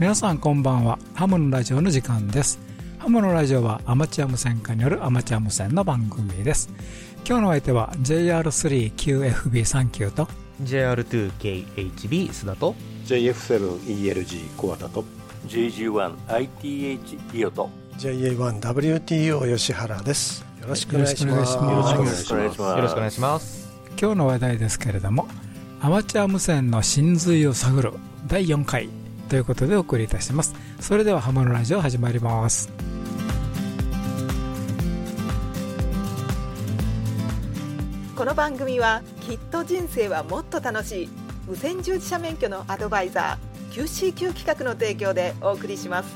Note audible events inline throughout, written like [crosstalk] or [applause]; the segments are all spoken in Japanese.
皆さんこんばんは。ハムのラジオの時間です。ハムのラジオはアマチュア無線化によるアマチュア無線の番組です。今日の相手は JR3QFB39 と JR2KHB 須田と JF7ELG 小畑と JG1ITH リオと JA1WTO 吉原ですよろしくお願いします。よろしくお願いします。よろしくお願いします。よろしくお願いします。今日の話題ですけれどもアマチュア無線の真髄を探る第4回ということでお送りいたします。それではハムのラジオ始まります。この番組はきっと人生はもっと楽しい。無線従事者免許のアドバイザー QCQ 企画の提供でお送りします。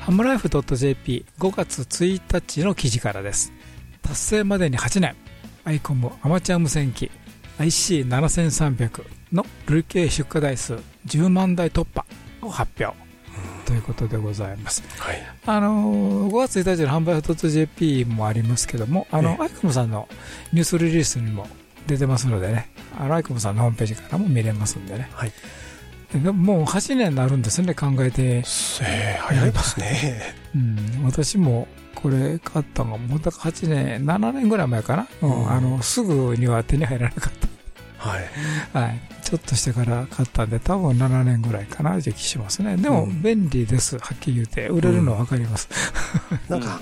ハムライフ .jp5 月1日の記事からです。達成までに8年。アイコムアマチュア無線機 IC7300 の累計出荷台数10万台突破を発表。ということでございます。はい。あのー5月1日の販売 .jp もありますけども、あの、えアイコムさんのニュースリリースにも出てますのでね、あの、アイコムさんのホームページからも見れますんでね。はい。でもう8年になるんですね、考えて。えー早いですね。うん、私もこれ買ったのが、もうだから8年、7年ぐらい前かな。うん。うん。あの、すぐには手に入らなかっはいた。はい。ちょっとしてから買ったんで、多分7年ぐらいかな、時期しますね。でも、うん便利です、はっきり言って。売れるのはわかります。なんか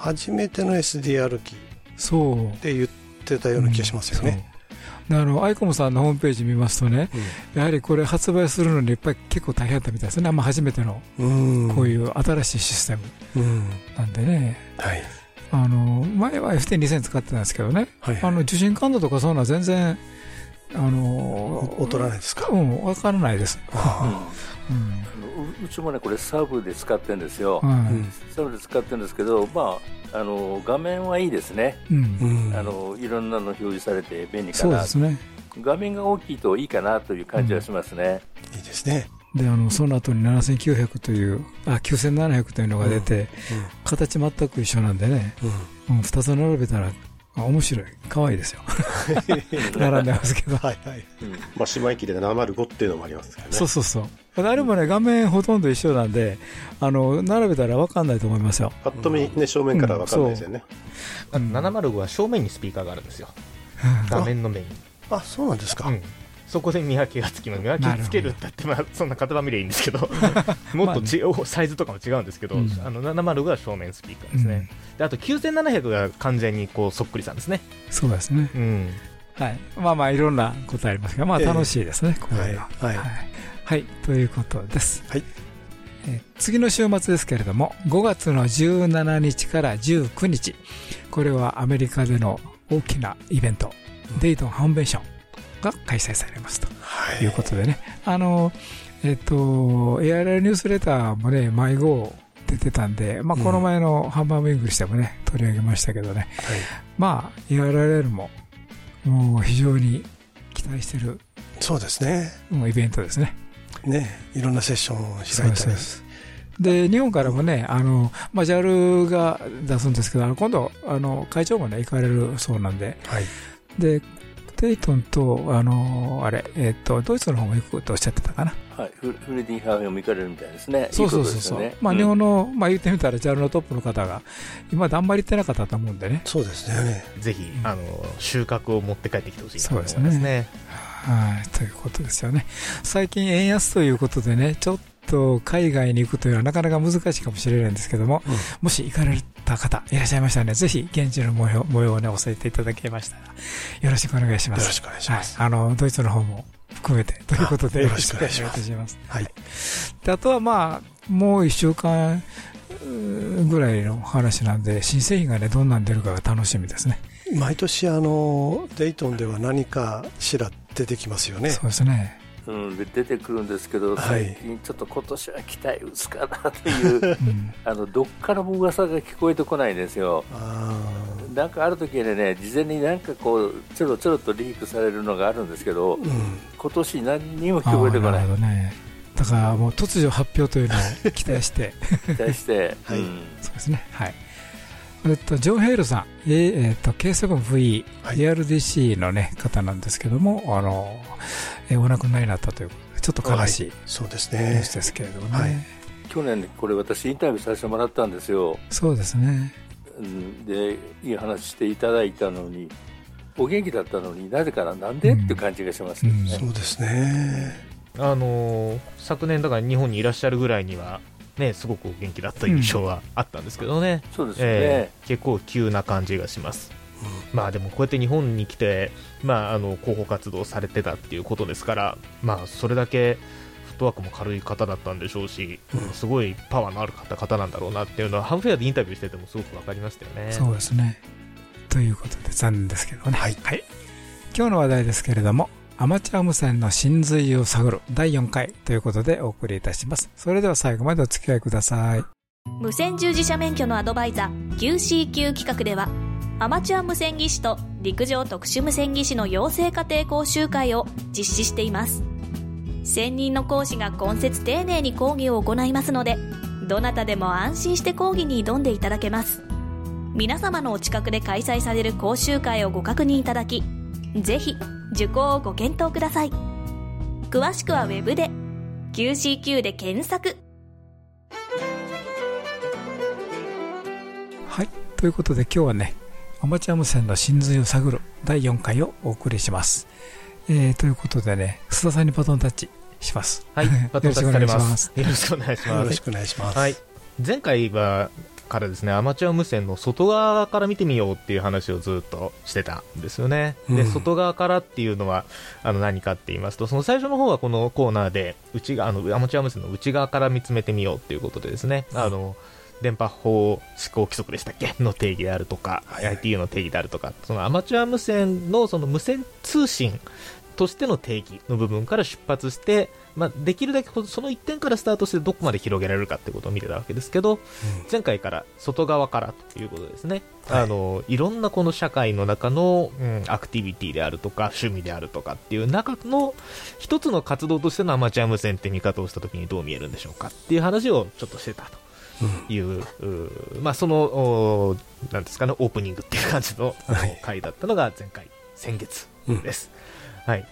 初めての SDR 機っそう。て言ってたような気がしますよね、あの、アイコムさんのホームページ見ますとね、うやはりこれ発売するのにやっぱり結構大変だったみたいですね。まあ初めてのんこういう新しいシステムうんなんでね。はいあの、前は FT2000 使ってたんですけどね。はいあの、受信感度とかそういうのは全然、あの、劣らないですか？うん、わからないです。あ [laughs] うん。ううちもねこれサブで使ってるんですよ、ーはサブで使ってるんですけどまああの画面はいいですね。い。うん。うん。あのいろんなの表示されて便利かな。そうですね。画面が大きいといいかなという感じはしますね、いいですね。で、あの、その後に7900という、あ、9700というのが出て、形全く一緒なんでね、うん。うん、二つ並べたら、あ面白い。可愛いですよ。[laughs] 並んでますけど。はいはいうんまあ、姉妹機で705っていうのもありますけどね。そうそうそう。あれもね、画面ほとんど一緒なんで、あの、並べたら分かんないと思いますよ。パッと見ね、正面からはわかんないですよね。あと705は正面にスピーカーがあるんですよ画面の面に、あそうなんですか、うん、そこで見分けがつきます。見分けつけるって言ってまあそんな型番見りゃいいんですけど [laughs] もっとち、サイズとかも違うんですけど、うん。あの705は正面スピーカーですね、であと9700が完全にこうそっくりさんですね。そうですね。うん。はい。まあまあ、いろんなことありますが、まあええ。楽しいですね、これは。はい。はい。はい。ということです。はい。えー次の週末ですけれども、5月の17日から19日、これはアメリカでの大きなイベント、デイトンハンベンションが開催されますとはい。いうことでね、あの、えっ、と、ARL ニュースレターもね、迷子出てたんで、まあ、うん。この前のハンバーグイングリッシュでもね、取り上げましたけどね、まあ、ARL も、もう非常に期待してるそうですね。イベントですね。ねいろんなセッションを開いたり。す。で、日本からもね、あの、まあ、JAL が出すんですけど、あの今度、あの、会長もね、行かれるそうなんで、はい。で、テイトンと、あの、あれ、えっ、と、ドイツの方も行くとおっしゃってたかな。はい、フフレディ・ハーフェンを見かれるみたいですねそうそういいそうそう。ことですよねまあ、うん日本の、まあ、言ってみたら JAL のトップの方が、今まであんまり行ってなかったと思うんでね。そうですねぜひ、うんあの収穫を持って帰ってきてほしいなと思いますそうですねはい、ということですよね。最近円安ということでね、ちょっと海外に行くというのはなかなか難しいかもしれないんですけども、うんもし行かれた方いらっしゃいましたらね、ぜひ現地の模様模様をね、教えていただけましたら、よろしくお願いします。よろしくお願いしますはい、あの、ドイツの方も含めて、ということであよろしくお願いします。はいであとはまあ、もう一週間ぐらいの話なんで、新製品がね、どんなん出るかが楽しみですね。毎年あのデイトンでは何かしら出てきますよねそうですね。うん、で出てくるんですけど、はい。最近ちょっと今年は期待薄かなといううん。あのどっからも噂が聞こえてこないんですよ。あなんかある時にね事前になんかこうちょろちょろとリークされるのがあるんですけどーうん。今年何にも聞こえてこない。ね。だからもう突如発表というのを期待して、[laughs] 期待して、[laughs] はい。うん。そうですね。はい。えっと、ジョー・ヘイルさん、えーえっと、K7VE、はい。ERDC の、ね、方なんですけども、あのえーお亡くなりになったということで、ちょっと悲しいそうですニューねスですけれどもね、はい。去年これ私インタビューさせてもらったんですよ。そうですね、うん。でいい話していただいたのにお元気だったのになぜかななんで、うん。っていう感じがしますけどね、そうですね。あのー昨年だから日本にいらっしゃるぐらいにはねすごくお元気だった印象はあったんですけどね、そうですよね、えー結構急な感じがします、まあでもこうやって日本に来て、まあ、あの広報活動されてたっていうことですから、まあ、それだけフットワークも軽い方だったんでしょうし、うん。すごいパワーのある方方なんだろうなっていうのはハムフェアでインタビューしててもすごく分かりましたよね。そうですね。ということで、残念ですけどね。はい。今日の話題ですけれども、アマチュア無線の真髄を探る第4回ということでお送りいたします。それでは最後までお付き合いください。無線従事者免許のアドバイザー QCQ 企画ではアマチュア無線技師と陸上特殊無線技師の養成家庭講習会を実施しています専任の講師が今節丁寧に講義を行いますのでどなたでも安心して講義に挑んでいただけます皆様のお近くで開催される講習会をご確認いただきぜひ受講をご検討ください詳しくはウェブで QCQ で検索はい。ということで今日はね、アマチュア無線の真髄を探る第4回をお送りします。えー、ということでね、須田さんにバトンタッチします。はい、バトンタッチされます。よ [laughs] よろしくお願いします。よろしくお願いします。はい、前回はからですねアマチュア無線の外側から見てみようっていう話をずっとしてたんですよね、でうん。外側からっていうのはあの何かって言いますとその最初の方はこのコーナーで内側あのアマチュア無線の内側から見つめてみようっていうことでですね、あの電波法思考規則でしたっけ？の定義であるとか、ITU の定義であるとか。そのアマチュア無線のその無線通信としての定義の部分から出発して、まあ、できるだけその一点からスタートしてどこまで広げられるかってことを見てたわけですけど、前回から外側からということですね、はいあのいろんなこの社会の中の、うん、アクティビティであるとか趣味であるとかっていう中の一つの活動としてのアマチュア無線って見方をしたときにどう見えるんでしょうかっていう話をちょっとしてたと。いう、うーまあ、その、なんですかね、オープニングっていう感じの、はい回だったのが前回、先月うんです。はい。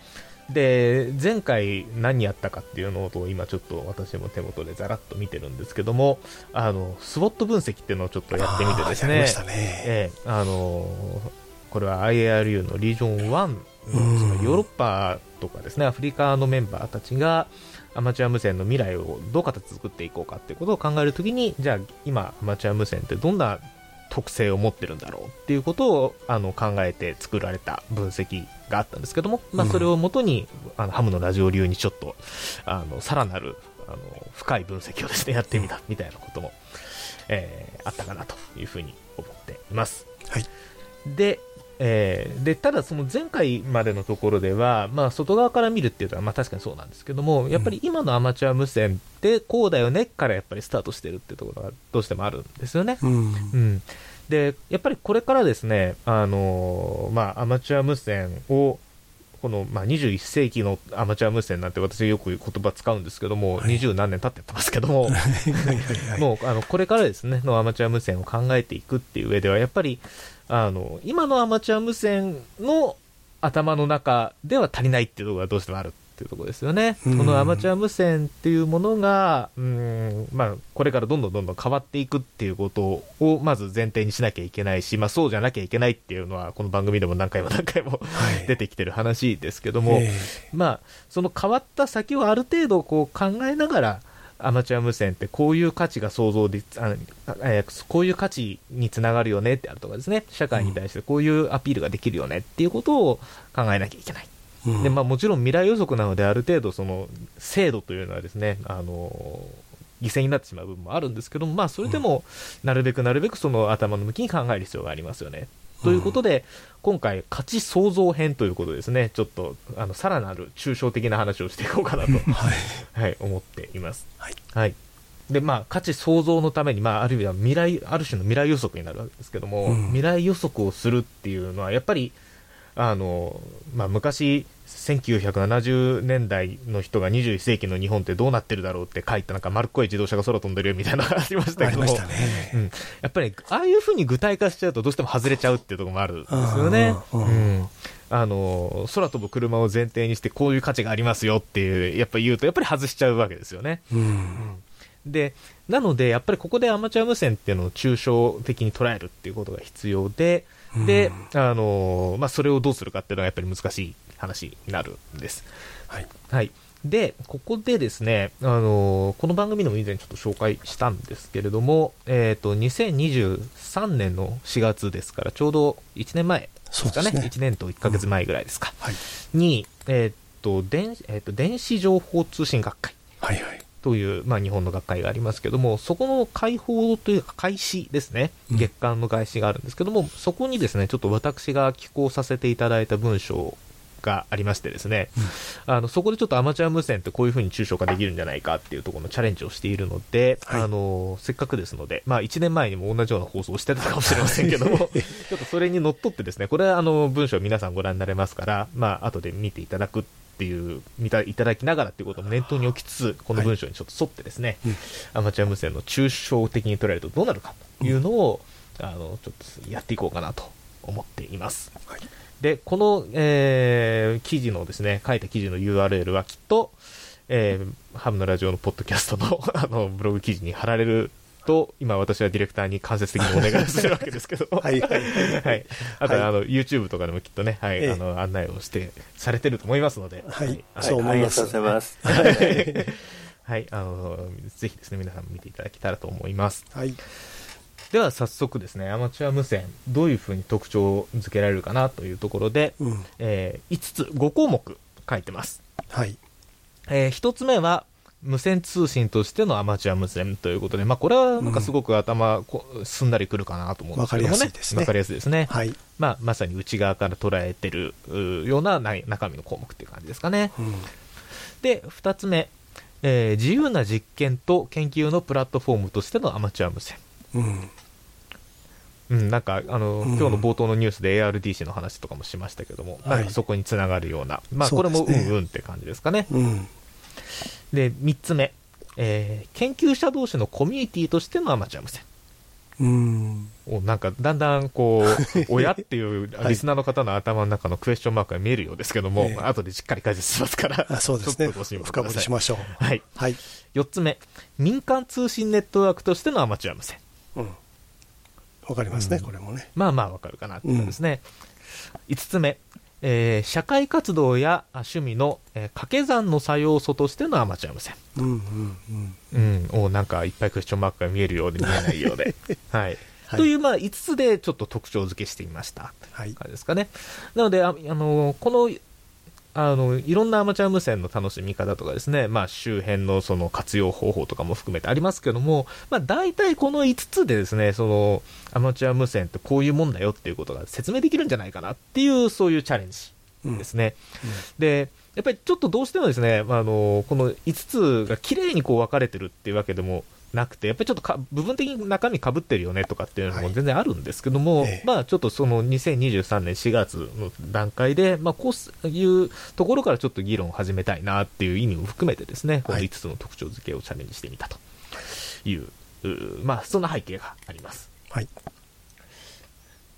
で、前回何やったかっていうのを今ちょっと私も手元でざらっと見てるんですけども、あの、スウォット分析っていうのをちょっとやってみてですねね。ええあのーこれは IARU のリージョン1のうんそのヨーロッパとかですねアフリカのメンバーたちがアマチュア無線の未来をどう形作っていこうかっていうことを考えるときにじゃあ今アマチュア無線ってどんな特性を持ってるんだろうっていうことをあの考えて作られた分析があったんですけども、まあ、うんそれをもとに、あのハムのラジオ流にちょっとあのさらなるあの深い分析をですねやってみたみたいなことも、えーあったかなというふうに思っています。はいで、えーでただ、その前回までのところでは、まあ、外側から見るっていうのは、まあ、確かにそうなんですけども、やっぱり今のアマチュア無線ってこうだよねからやっぱりスタートしてるっていうところがどうしてもあるんですよね。うん。うん、でやっぱりこれからですね、あのーまあ、アマチュア無線をこの、まあ、21世紀のアマチュア無線なんて私よく言葉使うんですけども、はい20何年経ってやってますけども。[laughs] もうあのこれからですねのアマチュア無線を考えていくっていう上ではやっぱりあの今のアマチュア無線の頭の中では足りないっていうところがどうしてもあるっていうところですよね。うんこのアマチュア無線っていうものがうん、まあ、これからどんどんどんどん変わっていくっていうことをまず前提にしなきゃいけないし、まあ、そうじゃなきゃいけないっていうのはこの番組でも何回も何回もはい [laughs] 出てきてる話ですけども、えまあ、その変わった先をある程度こう考えながら、アマチュア無線ってこういう価値が想像で、あえーこういう価値につながるよねってあるとかですね、社会に対してこういうアピールができるよねっていうことを考えなきゃいけない。で、まあもちろん未来予測なのである程度その精度というのはですね、あの犠牲になってしまう部分もあるんですけども、まあそれでもなるべくなるべくその頭の向きに考える必要がありますよね。ということで、今回、価値創造編ということですね、ちょっと、あの、さらなる抽象的な話をしていこうかなと、はい。はい、思っています。はい。はい。で、まあ、価値創造のために、まあ、あるいは未来、ある種の未来予測になるわけですけども、うん未来予測をするっていうのは、やっぱり、あの、まあ、昔、1970年代の人が21世紀の日本ってどうなってるだろうって書いたなんか丸っこい自動車が空飛んでるよみたいなのがありましたけどう。ん、やっぱりああいうふうに具体化しちゃうとどうしても外れちゃうっていうところもあるんですよね。うんあの空飛ぶ車を前提にしてこういう価値がありますよっていうやっぱ言うとやっぱり外しちゃうわけですよね。うん。で、なので、やっぱりここでアマチュア無線っていうのを抽象的に捉えるっていうことが必要で、で、あのまあ、それをどうするかっていうのはやっぱり難しい話になるんです。はい。はい。で、ここでですね、あのこの番組でも以前ちょっと紹介したんですけれども、えっ、ー、と、2023年の4月ですから、ちょうど1年前ですかね、ね1年と1ヶ月前ぐらいですか、うんはい、に、えっ、ー、と、電、えっ、ー、と、電子情報通信学会。はいはい。という、まあ、日本の学会がありますけども、そこの開放というか開始ですね、月間の開始があるんですけども、うん、そこにですね、ちょっと私が寄稿させていただいた文章がありましてですね、うん、あのそこでちょっとアマチュア無線ってこういうふうに抽象化できるんじゃないかっていうところのチャレンジをしているので、はい、あのせっかくですので、まあ、1年前にも同じような放送をしてたかもしれませんけども、[laughs] ちょっとそれにのっとってですね、これはあの文章皆さんご覧になれますから、まあ後で見ていただくっていう、見たいただきながらっていうことも念頭に置きつつ、この文章にちょっと沿ってですね、はいアマチュア無線の抽象的に捉えるとどうなるかというのを、うん、あの、ちょっとやっていこうかなと思っています。はい、で、この、えー、記事のですね、書いた記事の URL はきっと、えー、ハムのラジオのポッドキャストのあのブログ記事に貼られると、今私はディレクターに間接的にお願いするわけですけど、[laughs] はいはいはい。あと、はい、あの、YouTube とかでもきっとね、はい、ええ、あの、案内をして、されてると思いますので、はい、はい、そう思います。ます。はい、あの、ぜひですね、皆さん見ていただけたらと思います。はい。では早速ですね、アマチュア無線、どういうふうに特徴づけられるかなというところで、うん、えー、5つ、5項目書いてます。はい。えー、1つ目は、無線通信としてのアマチュア無線ということで、まあ、これはなんかすごく頭、うん、すんなりくるかなと思うんですけどもね。わかりやすいですね。わかりやすいですね。はい。まあ、まさに内側から捉えてるような中身の項目っていう感じですかね。うん、で、二つ目、えー、自由な実験と研究のプラットフォームとしてのアマチュア無線。うん。うん、なんかあの、うん、今日の冒頭のニュースで ARDC の話とかもしましたけども、はい、そこにつながるような、まあ、これもうんうんって感じですかね。うねうんで、3つ目、えー、研究者同士のコミュニティとしてのアマチュア無線。うん。なんかだんだんこう [laughs] 親っていうリスナーの方の頭の中のクエスチョンマークが見えるようですけども、はい、後でしっかり解説しますからあそうですね。深掘りしましょう、はい、はい、4つ目。民間通信ネットワークとしてのアマチュア無線。うん。わかりますね、うん、これもね。まあまあわかるかなってことですね、うん、5つ目えー、社会活動や趣味の、えー、掛け算の作用素としてのアマチュア無線。うんうんうん。うん、おなんかいっぱいクエスチョンマークが見えるようで見えないようで。[laughs] はい。はい、という、まあ、5つでちょっと特徴付けしてみました。はい。ですかね。なので、あ、あのこのあの、いろんなアマチュア無線の楽しみ方とかですね、まあ周辺のその活用方法とかも含めてありますけども、まあ大体この5つでですね、そのアマチュア無線ってこういうもんだよっていうことが説明できるんじゃないかなっていう、そういうチャレンジですね。うん。うん、で、やっぱりちょっとどうしてもですね、あの、この5つが綺麗にこう分かれてるっていうわけでもなくて、やっぱりちょっとか部分的に中身かぶってるよねとかっていうのも全然あるんですけども、はい、まあちょっとその2023年4月の段階で、まあこういうところからちょっと議論を始めたいなっていう意味も含めてですね、この5つの特徴付けをチャレンジしてみたという、まあそんな背景があります。はい。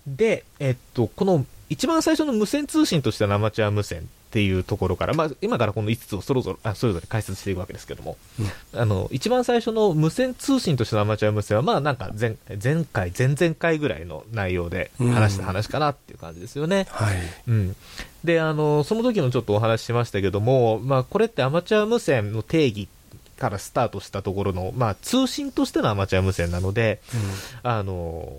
で、えっと、この一番最初の無線通信としてのアマチュア無線っていうところから、まあ、今からこの5つをそれぞれあそれぞれ解説していくわけですけども、うん、あの一番最初の無線通信としてのアマチュア無線は、まあ、なんか前前回、前々回ぐらいの内容で話した話かなっていう感じですよね。うん、はい。うん、であのその時のちょっとお話ししましたけども、まあ、これってアマチュア無線の定義からスタートしたところの、まあ、通信としてのアマチュア無線なので、うん、あの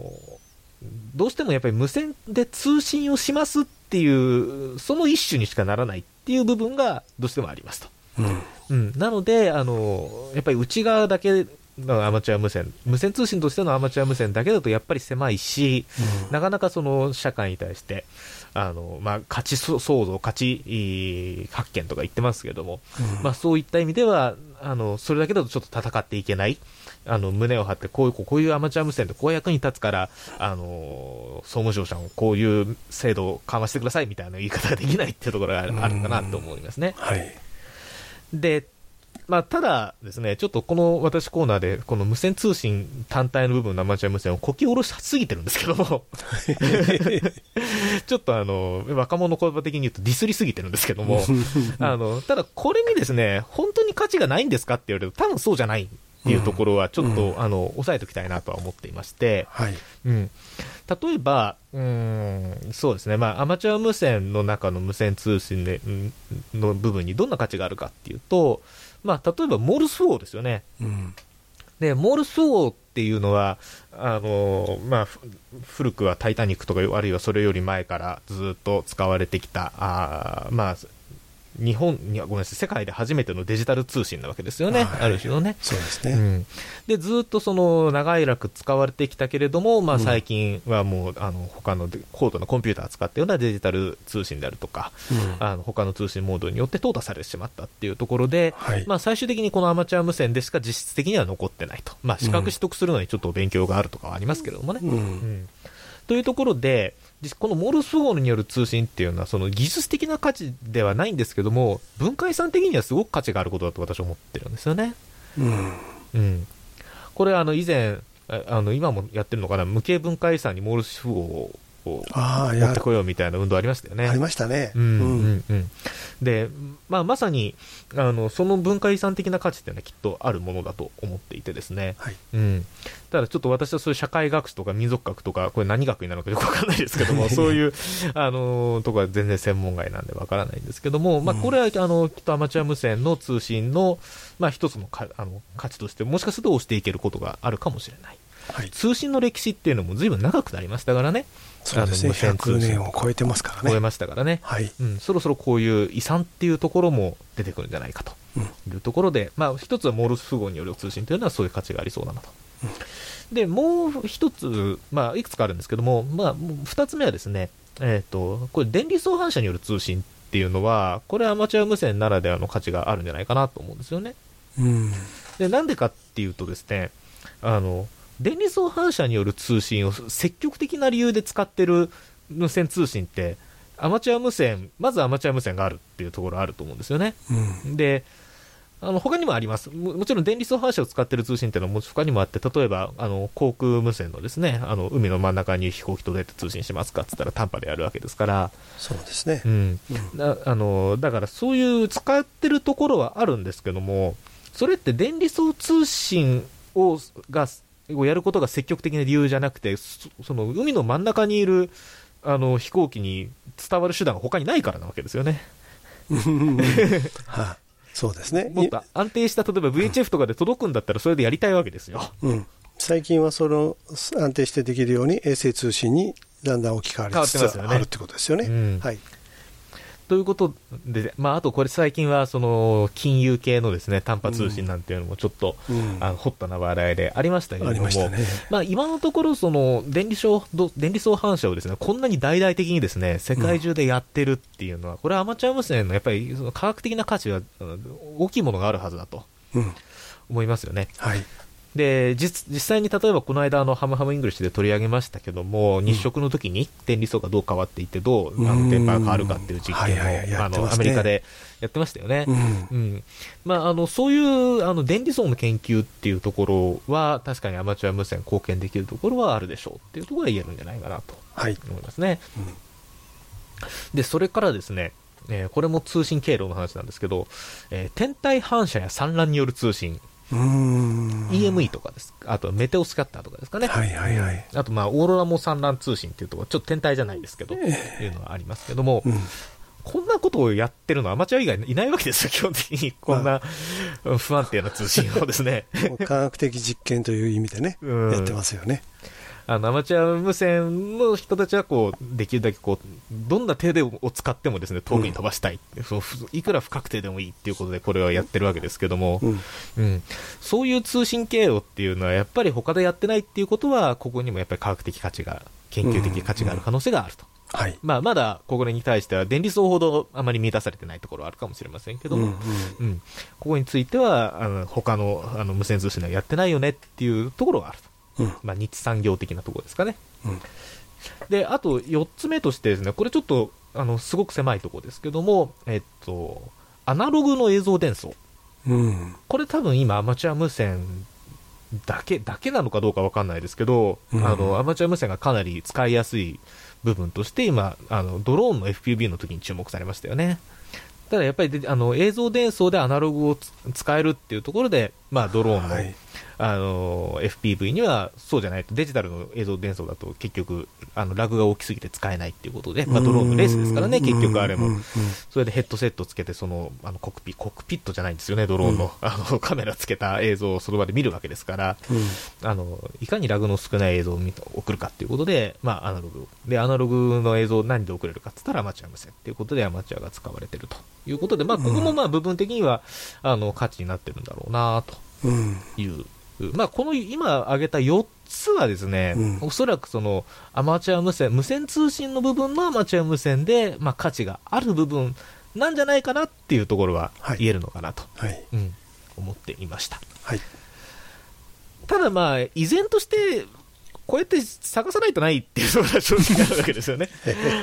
どうしてもやっぱり無線で通信をしますっていう、その一種にしかならないっていう部分がどうしてもありますと。うん、うん、なので、あの、やっぱり内側だけのアマチュア無線、無線通信としてのアマチュア無線だけだとやっぱり狭いし、うん、なかなかその社会に対して、あの、まあ、価値創造、価値発見とか言ってますけども、うんまあ、そういった意味では、あの、それだけだとちょっと戦っていけない。あの、胸を張って、こういう、こういうアマチュア無線でこう役に立つから、あの、総務省さん、こういう制度を緩和してくださいみたいな言い方ができないっていうところがあるかなと思いますね。はい。で、まあ、ただですね、ちょっとこの私コーナーで、この無線通信単体の部分のアマチュア無線をこき下ろしすぎてるんですけども、[laughs] ちょっとあの、若者言葉的に言うとディスりすぎてるんですけども、[laughs] あの、ただこれにですね、本当に価値がないんですかって言われると、多分そうじゃないっていうところは、ちょっと、うんあの、押さえておきたいなとは思っていまして、はい。うん、例えば、うーん、そうですね、まあ、アマチュア無線の中の無線通信でんの部分にどんな価値があるかっていうと、まあ、例えばモールス4ですよね。うん。で、モールス4っていうのは、あのまあ、ふ古くはタイタニックとか、あるいはそれより前からずっと使われてきた、あーまあ、日本には、ごめんなさい、世界で初めてのデジタル通信なわけですよね、はいある種のね。そうですね。うん、でずっとその長い楽使われてきたけれども、まあ、うん最近はもう、あの他ので高度なコンピューターを使ったようなデジタル通信であるとか、うんあの他の通信モードによって淘汰されてしまったっていうところで、はい。まあ、最終的にこのアマチュア無線でしか実質的には残ってないと、まあ、資格取得するのにちょっと勉強があるとかはありますけれどもね。う。うんんというところで、実このモールスフォールによる通信っていうのは、その技術的な価値ではないんですけども、文化遺産的にはすごく価値があることだと私は思ってるんですよね。うん。うん、これあの以前ああの今もやってるのかな？無形文化遺産にモールス符号ををああ、持やってこようみたいな運動ありましたよね。ありましたね。うんうんうん、で、まあ、まさにあのその文化遺産的な価値っていうのはきっとあるものだと思っていてですね、はい。うん、ただちょっと私はそういう社会学史とか民族学とかこれ何学になるのかよくわかんないですけども [laughs] そういうあのとこは全然専門外なんでわからないんですけども、まあ、これはあのきっとアマチュア無線の通信の、まあ、一つのかあの価値としてもしかすると押していけることがあるかもしれない。はい。通信の歴史っていうのも随分長くなりましたからねそうですね。あの無線通100信年を超えてますからね。超えましたからねはい。うん、そろそろこういう遺産っていうところも出てくるんじゃないかというところで、まあ、一つはモールス符号による通信というのはそういう価値がありそうだなと。で、もう一つ、まあ、いくつかあるんですけども、まあ、二つ目はですね、えっ、と、これ、電離相反射による通信っていうのは、これはアマチュア無線ならではの価値があるんじゃないかなと思うんですよね。うん。で、なんでかっていうとですね、あの、電離相反射による通信を積極的な理由で使ってる無線通信って、アマチュア無線、まずアマチュア無線があるっていうところあると思うんですよね。うん。で、あの他にもありますも。もちろん電離相反射を使っている通信っていうのはも他にもあって、例えばあの航空無線のですね、あの海の真ん中に飛行機とどうやって通信しますかって言ったら短波でやるわけですから、そうですねう。ん、うんだあのだからそういう使ってるところはあるんですけども、それって電離相通信をがをやることが積極的な理由じゃなくて、そその海の真ん中にいるあの飛行機に伝わる手段が他にないからなわけですよね。はい。そうですね。[laughs] もっと安定した、例えば VHF とかで届くんだったら、それでやりたいわけですよ。うん。最近はその安定してできるように衛星通信にだんだん置き換わりつつあるってことですよね。うんはい。ということで、まあ、あとこれ最近は、その、金融系のですね、短波通信なんていうのもちょっと、うんあの、ホットな話題でありましたけれども、ね。まあ、今のところ、その、電離層、ど電離層反射をですね、こんなに大々的にですね、世界中でやってるっていうのは、これはアマチュア無線のやっぱり、その科学的な価値は、うん大きいものがあるはずだとうん。思いますよね。はい。で実実際に例えばこの間あのハムハムイングリッシュで取り上げましたけども、日食の時に電離層がどう変わっていってどうあうんの電波が変わるかっていう実はい験を、はいはいやあのアメリカでやってましたよね。うん。うんまあ、あのそういうあの電離層の研究っていうところは確かにアマチュア無線貢献できるところはあるでしょうっていうところが言えるんじゃないかなとはい。思いますね。うんでそれからですね、えーこれも通信経路の話なんですけど、えー天体反射や散乱による通信。EME とかです。あと、メテオスキャッターとかですかね？はいはいはい。あと、まあ、オーロラも散乱通信っていうところ、ちょっと天体じゃないですけど、いうのはありますけども、うん。こんなことをやってるのはアマチュア以外いないわけですよ、[laughs] 基本的に。こんなうん不安定な通信をですね。[laughs] 科学的実験という意味でね、うんやってますよね。あの、アマチュア無線の人たちは、こう、できるだけこう、どんな手でを使ってもですね、遠くに飛ばしたい。そうふいくら不確定でもいいっていうことで、これはやってるわけですけども、うん。うん、そういう通信経路っていうのは、やっぱり他でやってないっていうことは、ここにもやっぱり科学的価値が、研究的価値がある可能性があるとはい。まあ、まだこれに対しては電離層ほどあまり満たされてないところはあるかもしれませんけども、うんうんうんここについては、あの他のあの無線通信ではやってないよねっていうところがあると。うんまあ、日産業的なところですかね。うんで、あと4つ目としてですね、これちょっと、あの、すごく狭いところですけども、えっと、アナログの映像伝送。うん。これ多分今アマチュア無線だけ、だけなのかどうかわかんないですけど、うんあの、アマチュア無線がかなり使いやすい部分として今、あの、ドローンの FPV の時に注目されましたよね。ただやっぱりであの映像伝送でアナログをつ使えるっていうところで、まあ、ドローンの,、はいあの FPV にはそうじゃないとデジタルの映像伝送だと結局あのラグが大きすぎて使えないっていうことで、まあ、ドローンのレースですからね、結局あれも。それでヘッドセットつけて、その、あの、コックピ、コックピットじゃないんですよね、ドローンの、あの、カメラつけた映像をその場で見るわけですから、あの、いかにラグの少ない映像を見送るかっていうことで、まあ、アナログ。で、アナログの映像を何で送れるかって言ったらアマチュア無線っていうことでアマチュアが使われてるということで、まあ、ここもまあ、部分的には、あの、価値になってるんだろうなとうん。いう。まあ、この今挙げた4つはですね、うんおそらくそのアマチュア無線、無線通信の部分のアマチュア無線で、まあ、価値がある部分なんじゃないかなっていうところははい言えるのかなと、はい。うん、思っていました。はい。ただまあ、依然として、こうやって探さないとないっていうのが正直あるわけですよね。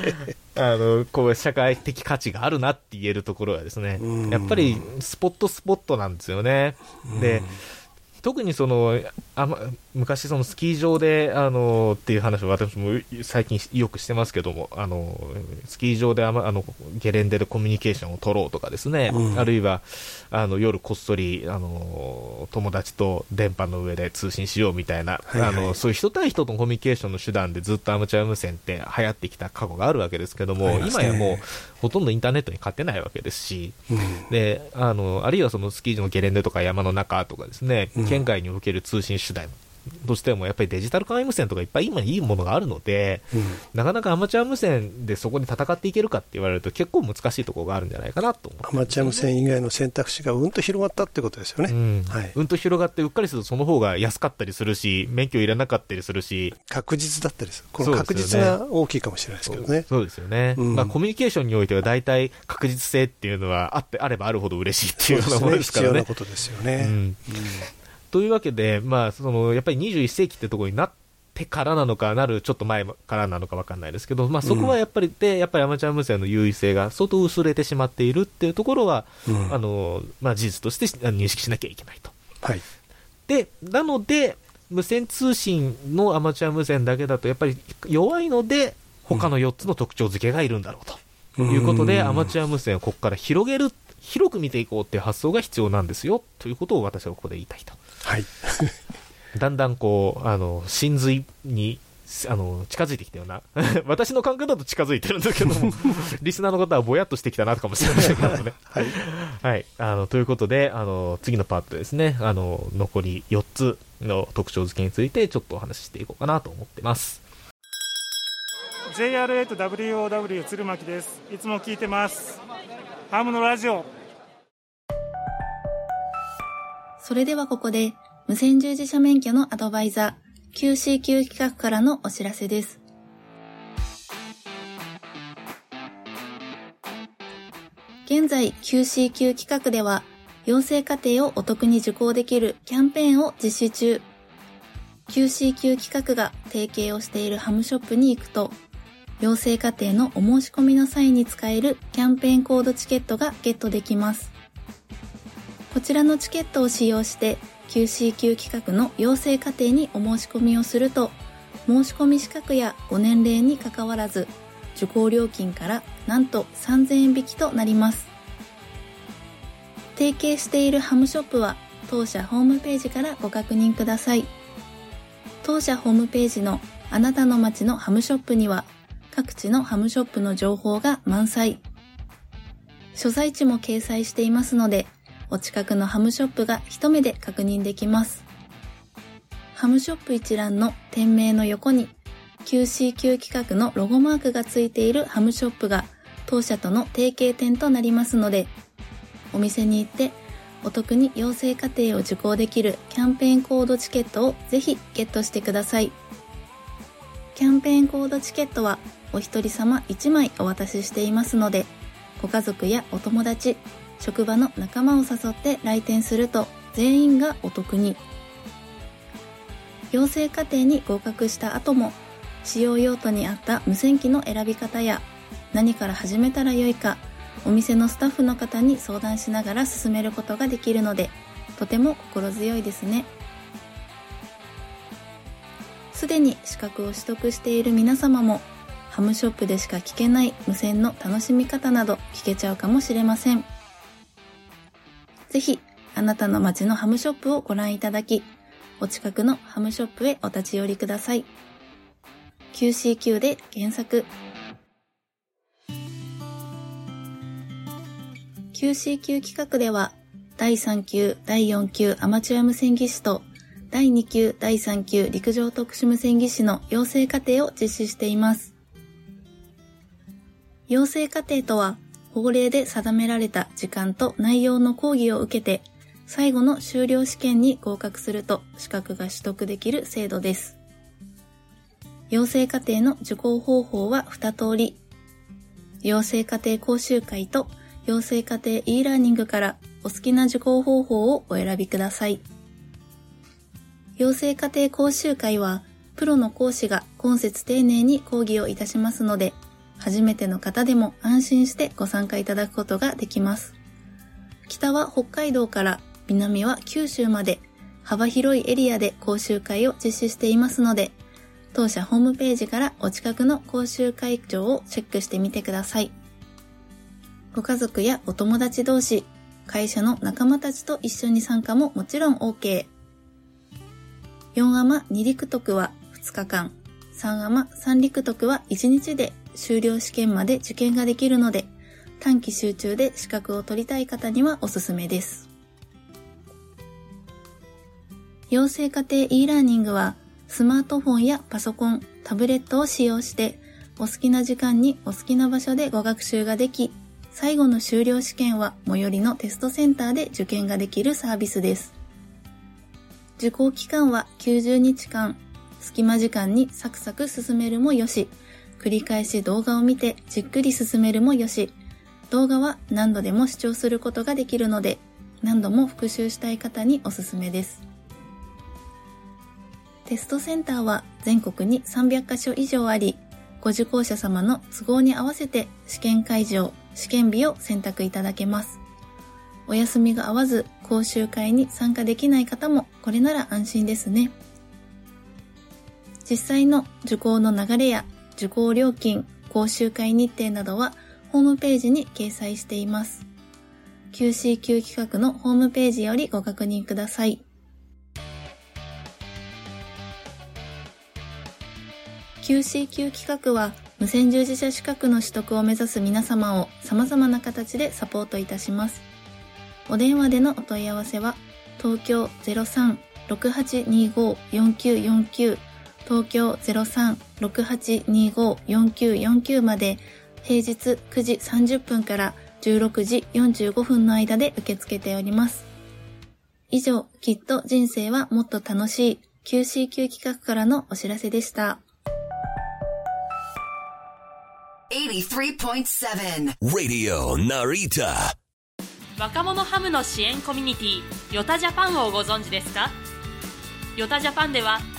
[laughs] あの、こう、社会的価値があるなって言えるところはですねうん、やっぱりスポットスポットなんですよね。で、特にその、あま、昔そのスキー場で、あの、っていう話を私も最近よくしてますけども、あの、スキー場であま、あの、ゲレンデでコミュニケーションを取ろうとかですね、うん。あるいは、あの、夜こっそり、あの、友達と電波の上で通信しようみたいな、はいはい。あの、そういう人対人とのコミュニケーションの手段でずっとアマチュア無線って流行ってきた過去があるわけですけども、ね。今やもう、ほとんどインターネットに勝てないわけですし、うん。で、あの、あるいはそのスキー場のゲレンデとか山の中とかですね、うん。県外における通信手段としても、やっぱりデジタル簡易無線とかいっぱい今いいものがあるので、うん。なかなかアマチュア無線でそこに戦っていけるかって言われると結構難しいところがあるんじゃないかなと思って。アマチュア無線以外の選択肢がうんと広がったってことですよね。うん。はい。うん。と広がってうっかりするとその方が安かったりするし、免許いらなかったりするし、確実だったりする。この確実が大きいかもしれないですけどね。そうですよね、うん。まあ、コミュニケーションにおいては大体確実性っていうのはあってあればあるほど嬉しいっていうようなものですからね。必要な。ことですよね。うんというわけで、まあ、そのやっぱり21世紀ってところになってからなのか、なるちょっと前からなのか分かんないですけど、まあ、そこはやっぱりで、やっぱりアマチュア無線の優位性が相当薄れてしまっているっていうところは、うんあのまあ、事実として認識しなきゃいけないと。はい。で、なので、無線通信のアマチュア無線だけだと、やっぱり弱いので、他の4つの特徴付けがいるんだろうということで、うんアマチュア無線をここから広げる、広く見ていこうっていう発想が必要なんですよということを私はここで言いたいと。はい。[laughs] だんだんこう、あの、真髄に、あの、近づいてきたような、[laughs] 私の感覚だと近づいてるんだけども、[laughs] リスナーの方はぼやっとしてきたなかもしれませんけどもね。はい。はい。あの、ということで、あの、次のパートですね、あの、残り4つの特徴付けについてちょっとお話ししていこうかなと思ってます。JR8 WOW 鶴巻ですいつも聞いてますハムのラジオそれではここで、無線従事者免許のアドバイザー、QCQ 企画からのお知らせです。現在、QCQ 企画では、養成課程をお得に受講できるキャンペーンを実施中。QCQ 企画が提携をしているハムショップに行くと、養成課程のお申し込みの際に使えるキャンペーンコードチケットがゲットできます。こちらのチケットを使用して QCQ 企画の養成課程にお申し込みをすると申し込み資格やご年齢にかかわらず受講料金からなんと3000円引きとなります。提携しているハムショップは当社ホームページからご確認ください。当社ホームページのあなたの街のハムショップには各地のハムショップの情報が満載。所在地も掲載していますのでお近くのハムショップが一目で確認できます。ハムショップ一覧の店名の横に QCQ 企画のロゴマークがついているハムショップが当社との提携店となりますので、お店に行ってお得に養成課程を受講できるキャンペーンコードチケットをぜひゲットしてください。キャンペーンコードチケットはお一人様1枚お渡ししていますので、ご家族やお友達、職場の仲間を誘って来店すると全員がお得に。養成課程に合格した後も、使用用途に合った無線機の選び方や何から始めたらよいか、お店のスタッフの方に相談しながら進めることができるので、とても心強いですね。すでに資格を取得している皆様も、ハムショップでしか聞けない無線の楽しみ方など聞けちゃうかもしれません。ぜひ、あなたの街のハムショップをご覧いただき、お近くのハムショップへお立ち寄りください。QCQ で検索。QCQ 企画では、第3級、第4級アマチュア無線技師と、第2級、第3級陸上特殊無線技師の養成課程を実施しています。養成課程とは、法令で定められた時間と内容の講義を受けて、最後の修了試験に合格すると資格が取得できる制度です。養成課程の受講方法は2通り。養成課程講習会と養成課程 e ラーニングからお好きな受講方法をお選びください。養成課程講習会は、プロの講師が今節丁寧に講義をいたしますので、初めての方でも安心してご参加いただくことができます。北は北海道から南は九州まで幅広いエリアで講習会を実施していますので、当社ホームページからお近くの講習会場をチェックしてみてください。ご家族やお友達同士、会社の仲間たちと一緒に参加ももちろん OK。4アマ2陸徳は2日間、3アマ3陸徳は1日で修了試験まで受験ができるので、短期集中で資格を取りたい方にはおすすめです。養成家庭 e ラーニングは、スマートフォンやパソコン、タブレットを使用して、お好きな時間にお好きな場所でご学習ができ、最後の修了試験は最寄りのテストセンターで受験ができるサービスです。受講期間は90日間、隙間時間にサクサク進めるもよし、繰り返し動画を見てじっくり進めるもよし、動画は何度でも視聴することができるので、何度も復習したい方におすすめです。テストセンターは全国に300カ所以上あり、ご受講者様の都合に合わせて試験会場、試験日を選択いただけます。お休みが合わず講習会に参加できない方もこれなら安心ですね。実際の受講の流れや受講料金、講習会日程などはホームページに掲載しています。QCQ 企画のホームページよりご確認ください。QCQ 企画は無線従事者資格の取得を目指す皆様を様々な形でサポートいたします。お電話でのお問い合わせは、東京03-6825-4949東京03-6825-4949まで平日9時30分から16時45分の間で受け付けております。以上、きっと人生はもっと楽しい QCQ 企画からのお知らせでした。83.7 Radio Narita 若者ハムの支援コミュニティヨタジャパンをご存知ですか？ヨタジャパンでは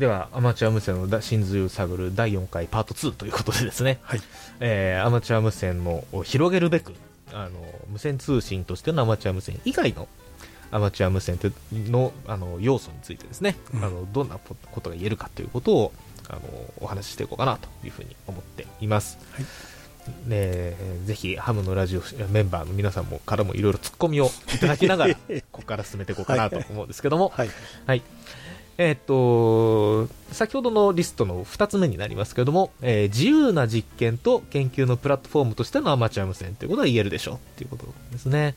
ではアマチュア無線の真髄を探る第4回パート2ということでですね、はい。えー、アマチュア無線のを広げるべくあの無線通信としてのアマチュア無線以外のアマチュア無線のあの要素についてですね、うん、あのどんなことが言えるかということをあのお話ししていこうかなというふうに思っています。はい。ね、ぜひハムのラジオメンバーの皆さんもからもいろいろツッコミをいただきながら [laughs] ここから進めていこうかなと思うんですけども、はい、はい、えーっと、先ほどのリストの2つ目になりますけども、えー自由な実験と研究のプラットフォームとしてのアマチュア無線ということは言えるでしょうっていうことですね。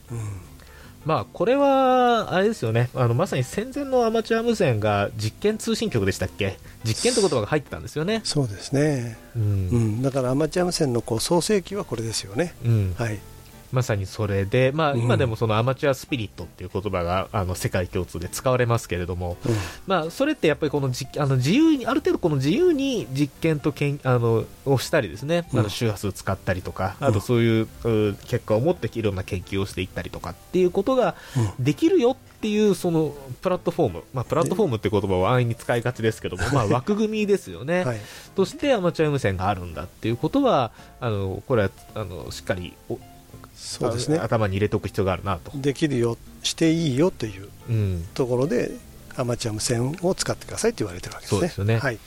まあ、これは、あれですよね。あの、まさに戦前のアマチュア無線が実験通信局でしたっけ？実験って言葉が入ってたんですよね。そうですね、うん。うん。だからアマチュア無線のこう創世期はこれですよね、うん。はい、まさにそれで、まあ、うん。今でもそのアマチュアスピリットっていう言葉があの世界共通で使われますけれども、まあ、それってやっぱりこのじあの自由に、ある程度この自由に実験とけんあのをしたりですね、あうん。の周波数使ったりとか、うん。あとそういうう結果を持っていろんな研究をしていったりとかっていうことができるよっていうそのプラットフォーム、まあ、プラットフォームって言葉は安易に使いがちですけども、まあ、枠組みですよね、[laughs] はい。としてアマチュア無線があるんだっていうことは、あのこれはあのしっかりおそうですね。あ頭に入れておく必要があるなと。できるよ、していいよといううんところで、アマチュア無線を使ってくださいと言われてるわけですね。そうですよね。はい、